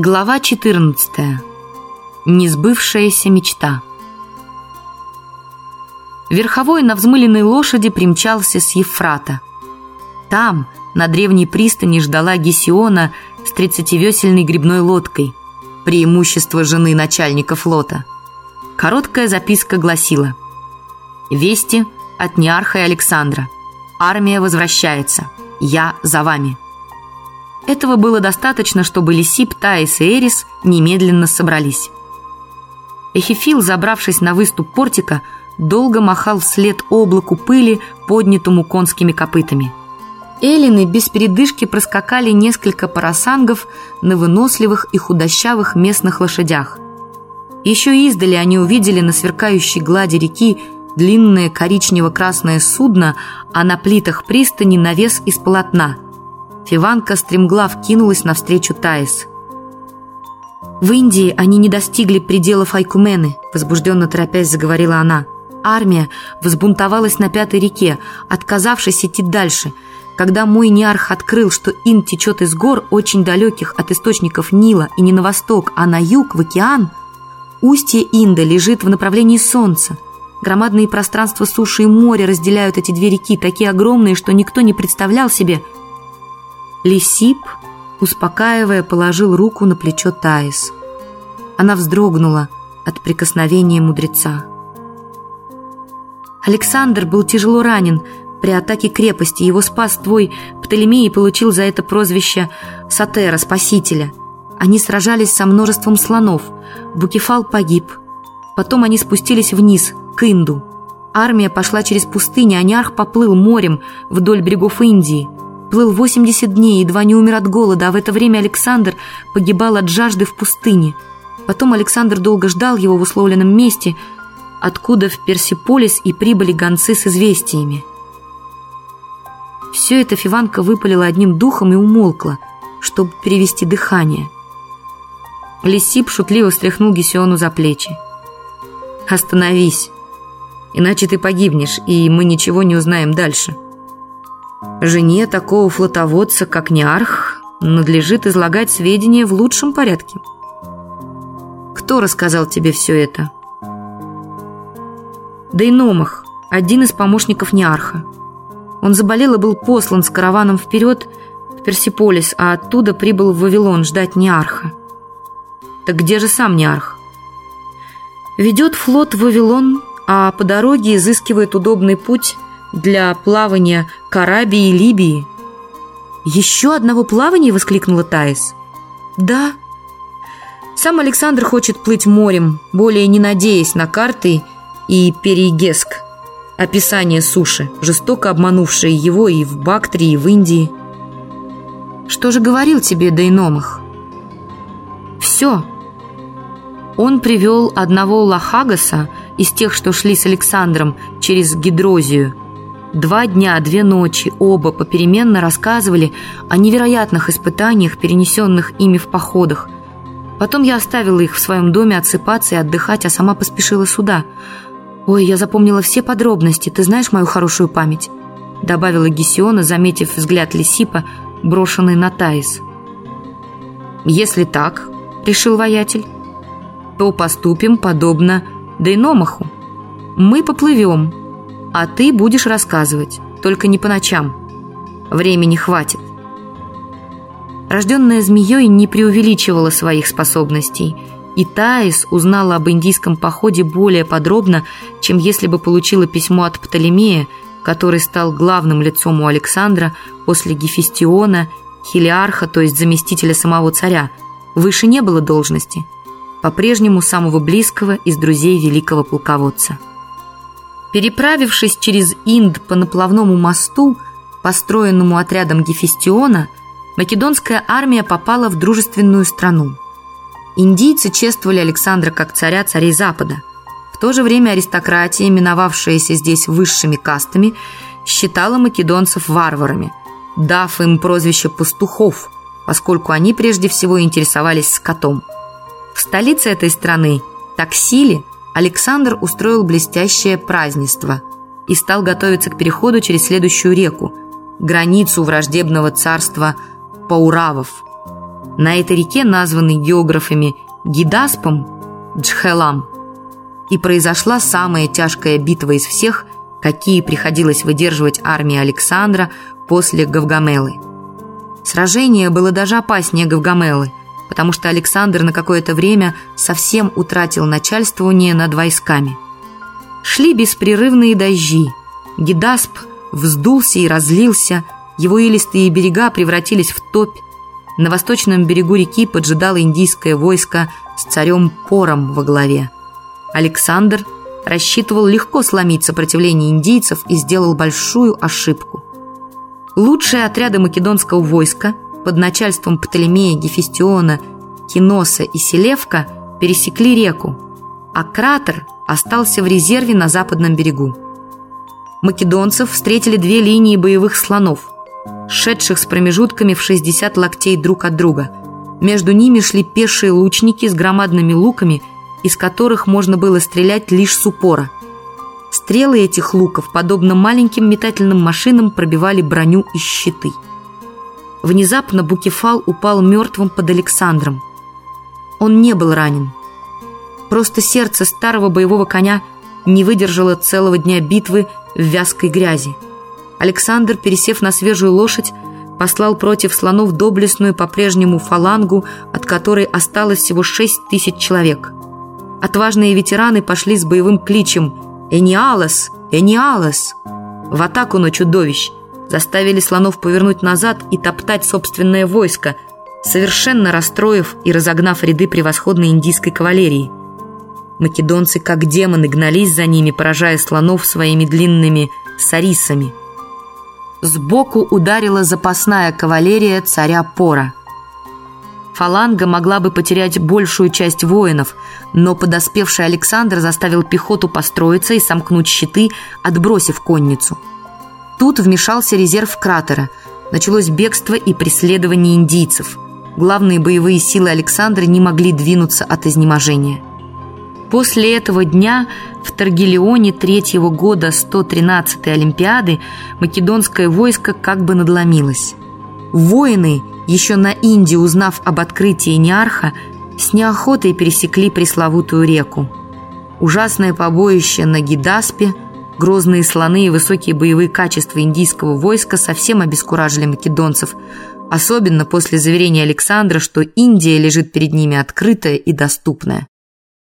Глава 14. Несбывшаяся мечта. Верховой на взмыленной лошади примчался с Ефрата. Там, на древней пристани, ждала Гесиона с тридцативесельной грибной лодкой, преимущество жены начальника флота. Короткая записка гласила «Вести от Неарха и Александра. Армия возвращается. Я за вами». Этого было достаточно, чтобы Лисип, Таис и Эрис немедленно собрались. Эхифил, забравшись на выступ портика, долго махал вслед облаку пыли, поднятому конскими копытами. Эллины без передышки проскакали несколько парасангов на выносливых и худощавых местных лошадях. Еще издали они увидели на сверкающей глади реки длинное коричнево-красное судно, а на плитах пристани навес из полотна – Фиванка стремглав кинулась навстречу Таис. «В Индии они не достигли пределов Айкумены», возбужденно торопясь заговорила она. «Армия взбунтовалась на Пятой реке, отказавшись идти дальше. Когда мой неарх открыл, что Инд течет из гор, очень далеких от источников Нила и не на восток, а на юг, в океан, устье Инда лежит в направлении солнца. Громадные пространства суши и моря разделяют эти две реки, такие огромные, что никто не представлял себе – Лисип, успокаивая, положил руку на плечо Таис. Она вздрогнула от прикосновения мудреца. Александр был тяжело ранен при атаке крепости. Его спас твой Птолемей и получил за это прозвище Сатера, Спасителя. Они сражались со множеством слонов. Букефал погиб. Потом они спустились вниз, к Инду. Армия пошла через пустыню, а Ниарх поплыл морем вдоль берегов Индии – Плыл 80 дней, едва не умер от голода, а в это время Александр погибал от жажды в пустыне. Потом Александр долго ждал его в условленном месте, откуда в Персиполис и прибыли гонцы с известиями. Все это Фиванка выпалила одним духом и умолкла, чтобы перевести дыхание. Лисип шутливо встряхнул Гесиону за плечи. «Остановись, иначе ты погибнешь, и мы ничего не узнаем дальше». Жене такого флотоводца, как Неарх, надлежит излагать сведения в лучшем порядке. Кто рассказал тебе все это? Дейномах, один из помощников Неарха. Он заболел и был послан с караваном вперед в Персиполис, а оттуда прибыл в Вавилон ждать Неарха. Так где же сам Неарх? Ведет флот в Вавилон, а по дороге изыскивает удобный путь для плавания к Арабии и Либии. «Еще одного плавания?» – воскликнула Таис. «Да». Сам Александр хочет плыть морем, более не надеясь на карты и перегеск, описание суши, жестоко обманувшие его и в Бактрии, и в Индии. «Что же говорил тебе Дейномах?» «Все». Он привел одного Лахагаса из тех, что шли с Александром через Гидрозию – Два дня, две ночи оба попеременно рассказывали о невероятных испытаниях, перенесенных ими в походах. Потом я оставила их в своем доме отсыпаться и отдыхать, а сама поспешила сюда. «Ой, я запомнила все подробности, ты знаешь мою хорошую память?» Добавила Гесиона, заметив взгляд Лисипа, брошенный на Таис. «Если так, — решил воятель, — то поступим подобно Дейномаху. Мы поплывем, а ты будешь рассказывать, только не по ночам. Времени хватит. Рожденная змеей не преувеличивала своих способностей, и Таис узнала об индийском походе более подробно, чем если бы получила письмо от Птолемея, который стал главным лицом у Александра после Гефестиона, Хелиарха, то есть заместителя самого царя. Выше не было должности. По-прежнему самого близкого из друзей великого полководца. Переправившись через Инд по наплавному мосту, построенному отрядом Гефестиона, македонская армия попала в дружественную страну. Индийцы чествовали Александра как царя царей Запада. В то же время аристократия, именовавшаяся здесь высшими кастами, считала македонцев варварами, дав им прозвище пастухов, поскольку они прежде всего интересовались скотом. В столице этой страны, Таксиле, Александр устроил блестящее празднество и стал готовиться к переходу через следующую реку, границу враждебного царства Пауравов. На этой реке, названной географами Гидаспом, Джхелам, и произошла самая тяжкая битва из всех, какие приходилось выдерживать армии Александра после Гавгамелы. Сражение было даже опаснее Гавгамелы, потому что Александр на какое-то время совсем утратил начальствование над войсками. Шли беспрерывные дожди. Гидасп вздулся и разлился, его илистые берега превратились в топь. На восточном берегу реки поджидало индийское войско с царем Пором во главе. Александр рассчитывал легко сломить сопротивление индийцев и сделал большую ошибку. Лучшие отряды македонского войска под начальством Птолемея, Гефестиона, Киноса и Селевка пересекли реку, а кратер остался в резерве на западном берегу. Македонцев встретили две линии боевых слонов, шедших с промежутками в 60 локтей друг от друга. Между ними шли пешие лучники с громадными луками, из которых можно было стрелять лишь с упора. Стрелы этих луков, подобно маленьким метательным машинам, пробивали броню и щиты. Внезапно Букефал упал мертвым под Александром. Он не был ранен. Просто сердце старого боевого коня не выдержало целого дня битвы в вязкой грязи. Александр, пересев на свежую лошадь, послал против слонов доблестную по-прежнему фалангу, от которой осталось всего шесть тысяч человек. Отважные ветераны пошли с боевым кличем «Эниалос! Эниалос!» в атаку на чудовищ, заставили слонов повернуть назад и топтать собственное войско, совершенно расстроив и разогнав ряды превосходной индийской кавалерии. Македонцы, как демоны, гнались за ними, поражая слонов своими длинными сарисами. Сбоку ударила запасная кавалерия царя Пора. Фаланга могла бы потерять большую часть воинов, но подоспевший Александр заставил пехоту построиться и сомкнуть щиты, отбросив конницу. Тут вмешался резерв кратера. Началось бегство и преследование индийцев. Главные боевые силы Александра не могли двинуться от изнеможения. После этого дня в Таргелионе третьего года 113-й Олимпиады македонское войско как бы надломилось. Воины, еще на Индии узнав об открытии Неарха, с неохотой пересекли пресловутую реку. Ужасное побоище на Гидаспе, грозные слоны и высокие боевые качества индийского войска совсем обескуражили македонцев, особенно после заверения Александра, что Индия лежит перед ними открытая и доступная.